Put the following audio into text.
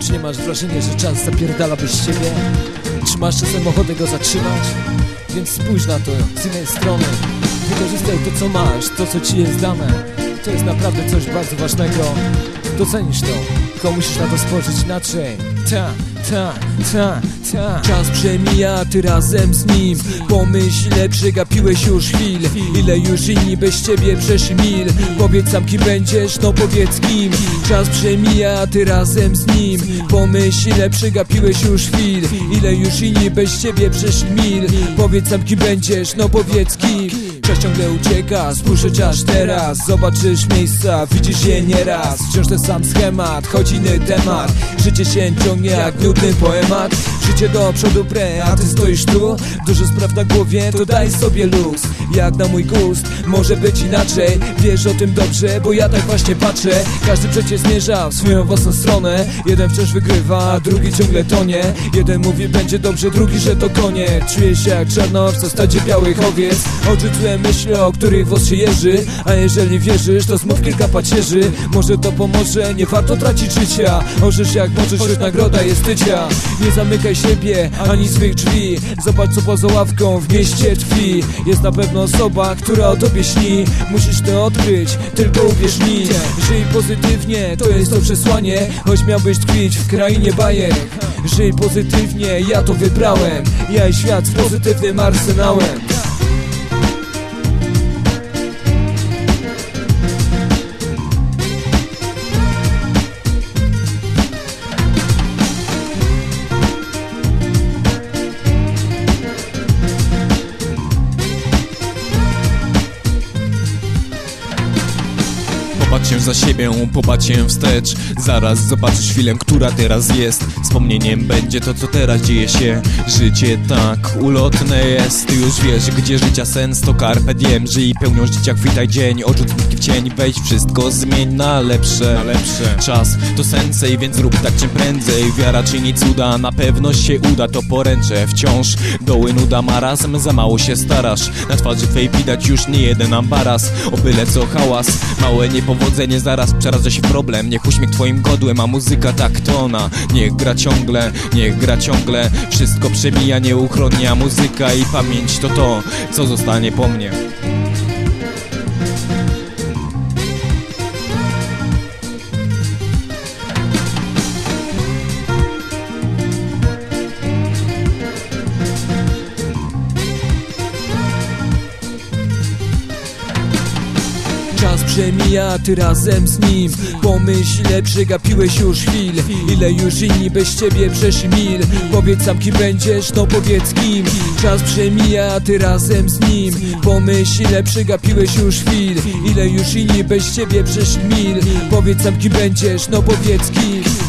Czy nie masz wrażenia, że czas zapierdala bez ciebie? Czy masz czasem ochotę go zatrzymać? Więc spójrz na to z innej strony Wykorzystaj to co masz, to co ci jest dane To jest naprawdę coś bardzo ważnego Docenisz to, tylko musisz na to spojrzeć inaczej Ta, ta, ta, ta. Czas przemija, ty razem z nim. Pomyśl, przegapiłeś już chwil. Ile już inni bez ciebie przeszli mil. Powiedz sam kim będziesz, no powiedz kim. Czas przemija, ty razem z nim. Pomyśl, przegapiłeś już chwil. Ile już inni bez ciebie przeszli mil. Powiedz sam kim będziesz, no powiedz kim Czas ciągle ucieka, spójrz chociaż teraz. Zobaczysz miejsca, widzisz je nieraz. Wciąż ten sam schemat, choć inny temat. Życie się ciągnie jak nudny poemat Życie do przodu bre, a ty stoisz tu. Dużo spraw na głowie, to daj sobie luz. Jak na mój gust, może być inaczej. Wiesz o tym dobrze, bo ja tak właśnie patrzę. Każdy przecież zmierza w swoją własną stronę. Jeden wciąż wygrywa, a drugi ciągle tonie. Jeden mówi będzie dobrze, drugi, że to koniec Czuję się jak czarnowca w stadzie białych owiec Odrzuciłem myśli, o których włos się jeży. A jeżeli wierzysz, to zmów kilka pacierzy Może to pomoże, nie warto tracić życia. Możesz jak możesz, choć nagroda jest tycia. Nie zamykaj siebie, ani swych drzwi. Zobacz co poza ławką w mieście tkwi. Jest na pewno osoba, która o tobie śni. Musisz to odkryć, tylko uwierz mi. Żyj pozytywnie, to jest to przesłanie. Choć miałbyś tkwić w krainie bajek. Żyj pozytywnie, ja to wybrałem. Ja i świat z pozytywnym arsenałem Popatrz się za siebie, popatrz się wstecz. Zaraz zobaczysz chwilę, która teraz jest. Wspomnieniem będzie to, co teraz dzieje się. Życie tak ulotne jest. Ty już wiesz, gdzie życia sens. To carpe diem. Żyj pełnią życia, chwitaj dzień. Odrzuć w cień, wejdź wszystko zmień na lepsze. Na lepsze. Czas to sensej, więc rób tak czym prędzej. Wiara czyni cuda, na pewno się uda. To poręcze wciąż. Doły nuda marazm Za mało się starasz. Na twarzy twej widać już nie jeden ambaras. O byle co hałas, małe niepowodzenie Zaraz przeradza się w problem. Niech uśmiech twoim godłem, a muzyka tak to ona. Niech gra ciągle, niech gra ciągle. Wszystko przemija nieuchronnie, a muzyka i pamięć to to, co zostanie po mnie przemija, ty razem z nim. Pomyśl, ile przegapiłeś już chwil Ile już inni bez ciebie przeszli mil. Powiedz sam kim będziesz, no powiedz kim. Czas przemija, ty razem z nim. Pomyśl, ile przegapiłeś już chwil Ile już inni bez ciebie przeszli mil. Powiedz sam kim będziesz, no powiedz kim